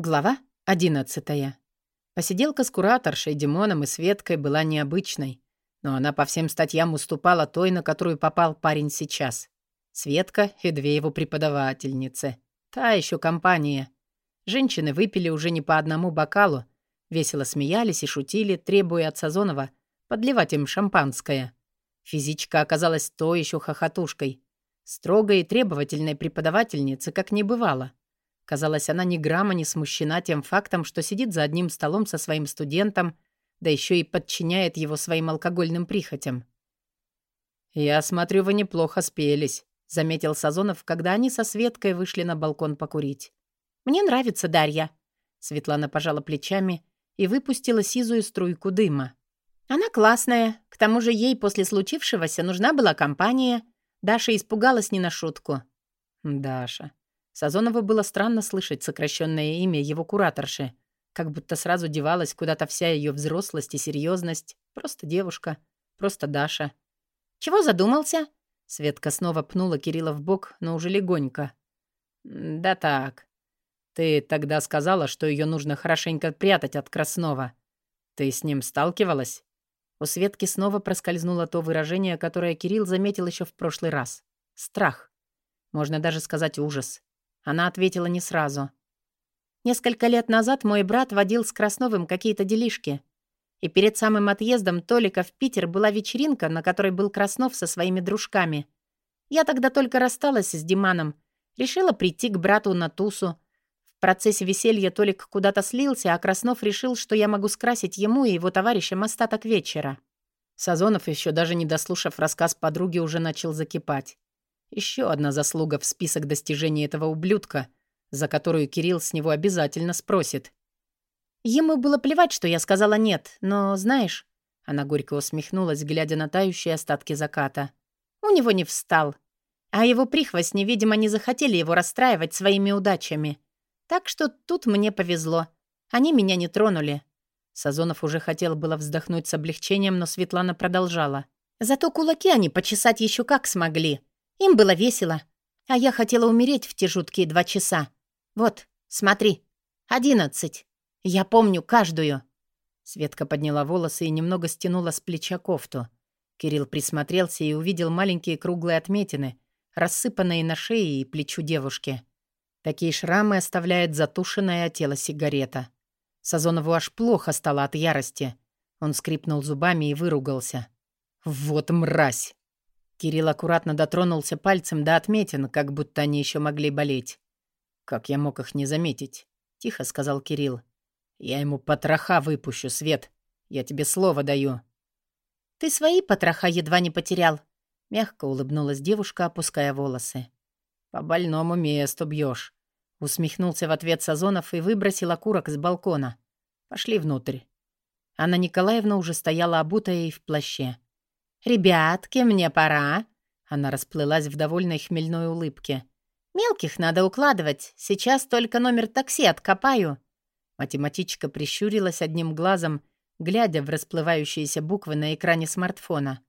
Глава 11. Посиделка с кураторшей, Димоном и Светкой была необычной, но она по всем статьям уступала той, на которую попал парень сейчас. Светка и две его преподавательницы. Та еще компания. Женщины выпили уже не по одному бокалу, весело смеялись и шутили, требуя от Сазонова подливать им шампанское. Физичка оказалась то еще хохотушкой. Строгой и требовательной преподавательницы как не бывало — Казалось, она ни грамма не смущена тем фактом, что сидит за одним столом со своим студентом, да еще и подчиняет его своим алкогольным прихотям. «Я смотрю, вы неплохо спелись», — заметил Сазонов, когда они со Светкой вышли на балкон покурить. «Мне нравится Дарья», — Светлана пожала плечами и выпустила сизую струйку дыма. «Она классная. К тому же ей после случившегося нужна была компания. Даша испугалась не на шутку». «Даша», Сазонову было странно слышать сокращенное имя его кураторши, как будто сразу девалась куда-то вся ее взрослость и серьезность. Просто девушка, просто Даша. «Чего задумался?» Светка снова пнула Кирилла в бок, но уже легонько. «Да так. Ты тогда сказала, что ее нужно хорошенько прятать от Краснова. Ты с ним сталкивалась?» У Светки снова проскользнуло то выражение, которое Кирилл заметил еще в прошлый раз. Страх. Можно даже сказать ужас. Она ответила не сразу. Несколько лет назад мой брат водил с Красновым какие-то делишки. И перед самым отъездом Толика в Питер была вечеринка, на которой был Краснов со своими дружками. Я тогда только рассталась с Диманом. Решила прийти к брату на тусу. В процессе веселья Толик куда-то слился, а Краснов решил, что я могу скрасить ему и его товарищам остаток вечера. Сазонов, еще даже не дослушав рассказ подруги, уже начал закипать. Еще одна заслуга в список достижений этого ублюдка, за которую Кирилл с него обязательно спросит. Ему было плевать, что я сказала «нет», но, знаешь...» Она горько усмехнулась, глядя на тающие остатки заката. «У него не встал. А его прихвостни, видимо, не захотели его расстраивать своими удачами. Так что тут мне повезло. Они меня не тронули». Сазонов уже хотел было вздохнуть с облегчением, но Светлана продолжала. «Зато кулаки они почесать еще как смогли. Им было весело, а я хотела умереть в те жуткие два часа. Вот, смотри, одиннадцать. Я помню каждую». Светка подняла волосы и немного стянула с плеча кофту. Кирилл присмотрелся и увидел маленькие круглые отметины, рассыпанные на шее и плечу девушки. Такие шрамы оставляет затушенное тело сигарета. Сазонову аж плохо стало от ярости. Он скрипнул зубами и выругался. «Вот мразь!» Кирилл аккуратно дотронулся пальцем до отметин, как будто они еще могли болеть. «Как я мог их не заметить?» — тихо сказал Кирилл. «Я ему потроха выпущу, Свет. Я тебе слово даю». «Ты свои потроха едва не потерял», — мягко улыбнулась девушка, опуская волосы. «По больному месту бьешь», — усмехнулся в ответ Сазонов и выбросил окурок с балкона. «Пошли внутрь». Анна Николаевна уже стояла обутая и в плаще. «Ребятки, мне пора!» Она расплылась в довольной хмельной улыбке. «Мелких надо укладывать. Сейчас только номер такси откопаю». Математичка прищурилась одним глазом, глядя в расплывающиеся буквы на экране смартфона.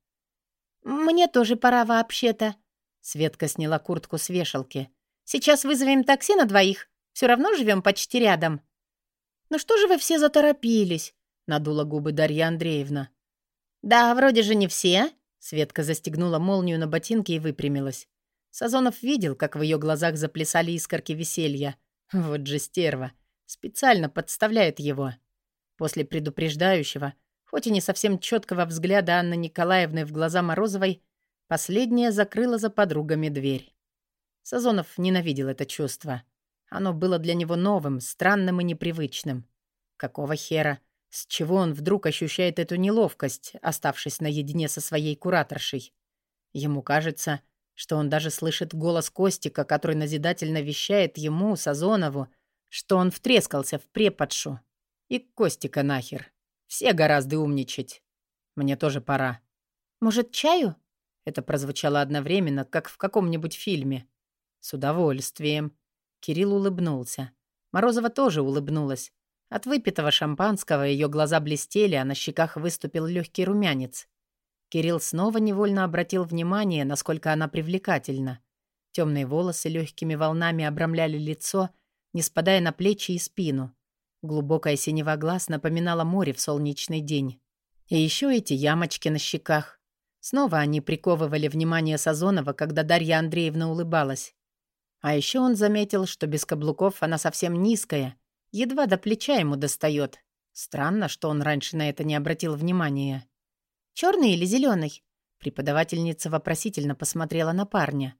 «Мне тоже пора вообще-то». Светка сняла куртку с вешалки. «Сейчас вызовем такси на двоих. Все равно живем почти рядом». «Ну что же вы все заторопились?» — надула губы Дарья Андреевна. «Да, вроде же не все». Светка застегнула молнию на ботинке и выпрямилась. Сазонов видел, как в ее глазах заплясали искорки веселья. Вот же стерва. Специально подставляет его. После предупреждающего, хоть и не совсем четкого взгляда Анны Николаевны в глаза Морозовой, последняя закрыла за подругами дверь. Сазонов ненавидел это чувство. Оно было для него новым, странным и непривычным. Какого хера? С чего он вдруг ощущает эту неловкость, оставшись наедине со своей кураторшей? Ему кажется, что он даже слышит голос Костика, который назидательно вещает ему, Сазонову, что он втрескался в преподшу. И Костика нахер. Все гораздо умничать. Мне тоже пора. «Может, чаю?» Это прозвучало одновременно, как в каком-нибудь фильме. «С удовольствием». Кирилл улыбнулся. Морозова тоже улыбнулась. От выпитого шампанского ее глаза блестели, а на щеках выступил легкий румянец. Кирилл снова невольно обратил внимание, насколько она привлекательна. Темные волосы легкими волнами обрамляли лицо, не спадая на плечи и спину. Глубокая синева глаз напоминала море в солнечный день. И еще эти ямочки на щеках. Снова они приковывали внимание Сазонова, когда Дарья Андреевна улыбалась. А еще он заметил, что без каблуков она совсем низкая, едва до плеча ему достает. Странно, что он раньше на это не обратил внимания. Черный или зеленый? Преподавательница вопросительно посмотрела на парня.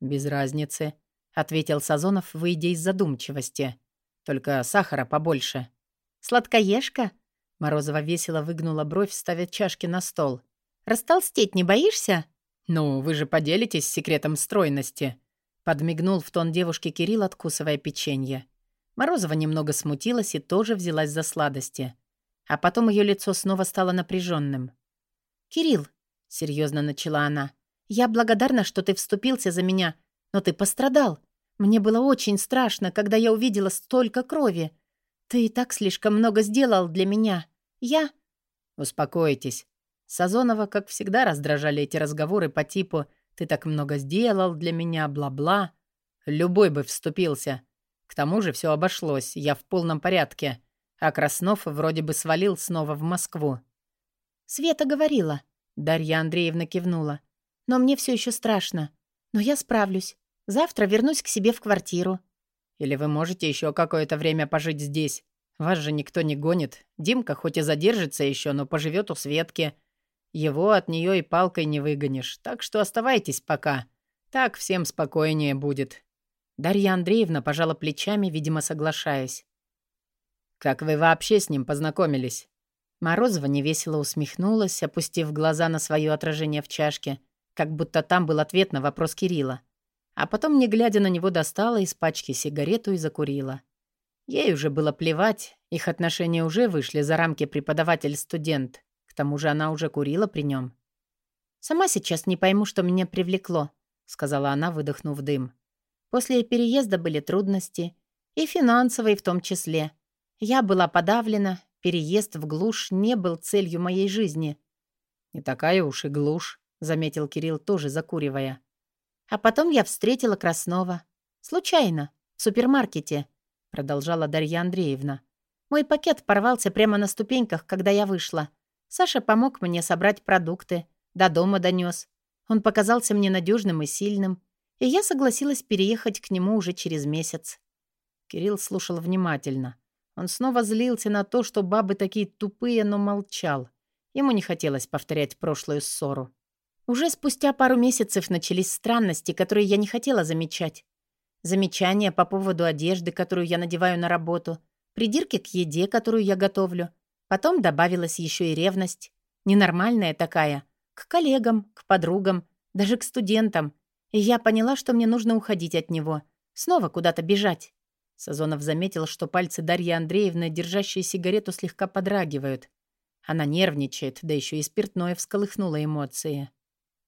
«Без разницы», — ответил Сазонов, выйдя из задумчивости. «Только сахара побольше». «Сладкоежка?» Морозова весело выгнула бровь, ставя чашки на стол. «Растолстеть не боишься?» «Ну, вы же поделитесь секретом стройности», — подмигнул в тон девушки Кирилл, откусывая печенье. Морозова немного смутилась и тоже взялась за сладости. А потом ее лицо снова стало напряженным. «Кирилл», — серьезно начала она, — «я благодарна, что ты вступился за меня, но ты пострадал. Мне было очень страшно, когда я увидела столько крови. Ты и так слишком много сделал для меня. Я...» «Успокойтесь». Сазонова, как всегда, раздражали эти разговоры по типу «ты так много сделал для меня, бла-бла». Любой бы вступился. К тому же все обошлось, я в полном порядке. А Краснов вроде бы свалил снова в Москву. «Света говорила», — Дарья Андреевна кивнула. «Но мне все еще страшно. Но я справлюсь. Завтра вернусь к себе в квартиру». «Или вы можете еще какое-то время пожить здесь. Вас же никто не гонит. Димка хоть и задержится еще, но поживет у Светки. Его от нее и палкой не выгонишь. Так что оставайтесь пока. Так всем спокойнее будет». Дарья Андреевна пожала плечами, видимо, соглашаясь. «Как вы вообще с ним познакомились?» Морозова невесело усмехнулась, опустив глаза на свое отражение в чашке, как будто там был ответ на вопрос Кирилла. А потом, не глядя на него, достала из пачки сигарету и закурила. Ей уже было плевать, их отношения уже вышли за рамки преподаватель-студент. К тому же она уже курила при нем. «Сама сейчас не пойму, что меня привлекло», — сказала она, выдохнув дым. «После переезда были трудности, и финансовые в том числе. Я была подавлена, переезд в глушь не был целью моей жизни». «Не такая уж и глушь», — заметил Кирилл, тоже закуривая. «А потом я встретила Краснова. Случайно, в супермаркете», — продолжала Дарья Андреевна. «Мой пакет порвался прямо на ступеньках, когда я вышла. Саша помог мне собрать продукты, до дома донес. Он показался мне надежным и сильным, и я согласилась переехать к нему уже через месяц». Кирилл слушал внимательно. Он снова злился на то, что бабы такие тупые, но молчал. Ему не хотелось повторять прошлую ссору. Уже спустя пару месяцев начались странности, которые я не хотела замечать. Замечания по поводу одежды, которую я надеваю на работу, придирки к еде, которую я готовлю. Потом добавилась еще и ревность. Ненормальная такая. К коллегам, к подругам, даже к студентам. И я поняла, что мне нужно уходить от него. Снова куда-то бежать. Сазонов заметил, что пальцы Дарьи Андреевны, держащие сигарету, слегка подрагивают. Она нервничает, да еще и спиртное всколыхнуло эмоции.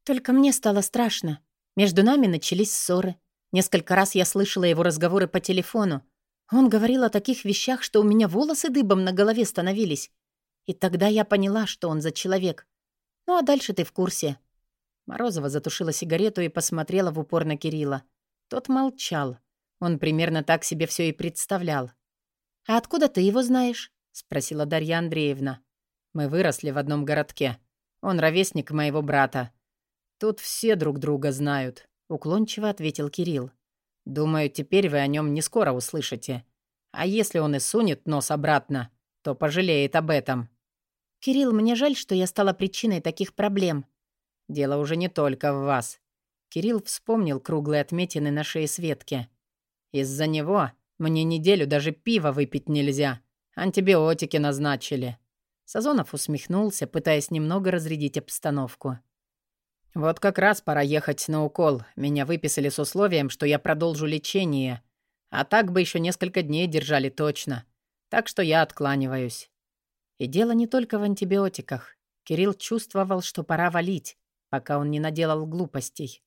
Только мне стало страшно. Между нами начались ссоры. Несколько раз я слышала его разговоры по телефону. Он говорил о таких вещах, что у меня волосы дыбом на голове становились. И тогда я поняла, что он за человек. Ну а дальше ты в курсе. Морозова затушила сигарету и посмотрела в упор на Кирилла. Тот молчал. Он примерно так себе все и представлял. «А откуда ты его знаешь?» — спросила Дарья Андреевна. «Мы выросли в одном городке. Он ровесник моего брата. «Тут все друг друга знают», — уклончиво ответил Кирилл. «Думаю, теперь вы о нем не скоро услышите. А если он и сунет нос обратно, то пожалеет об этом». «Кирилл, мне жаль, что я стала причиной таких проблем». «Дело уже не только в вас». Кирилл вспомнил круглые отметины на шее Светки. «Из-за него мне неделю даже пива выпить нельзя. Антибиотики назначили». Сазонов усмехнулся, пытаясь немного разрядить обстановку. «Вот как раз пора ехать на укол. Меня выписали с условием, что я продолжу лечение. А так бы еще несколько дней держали точно. Так что я откланиваюсь». И дело не только в антибиотиках. Кирилл чувствовал, что пора валить, пока он не наделал глупостей.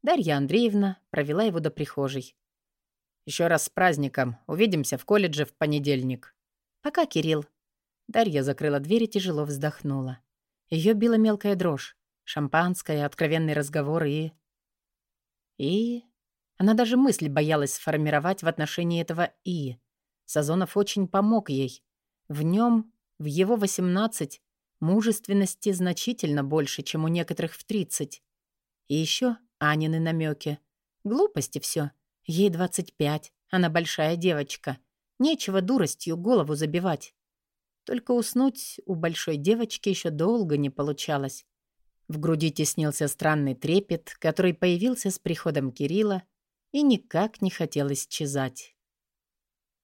Дарья Андреевна провела его до прихожей. Еще раз с праздником. Увидимся в колледже в понедельник». «Пока, Кирилл». Дарья закрыла дверь и тяжело вздохнула. Ее била мелкая дрожь. Шампанское, откровенный разговор и... И... Она даже мысль боялась сформировать в отношении этого «и». Сазонов очень помог ей. В нем, в его 18, мужественности значительно больше, чем у некоторых в 30. И еще Анины намеки. Глупости все. Ей 25, она большая девочка. Нечего дуростью голову забивать. Только уснуть у большой девочки еще долго не получалось. В груди теснился странный трепет, который появился с приходом Кирилла и никак не хотел исчезать.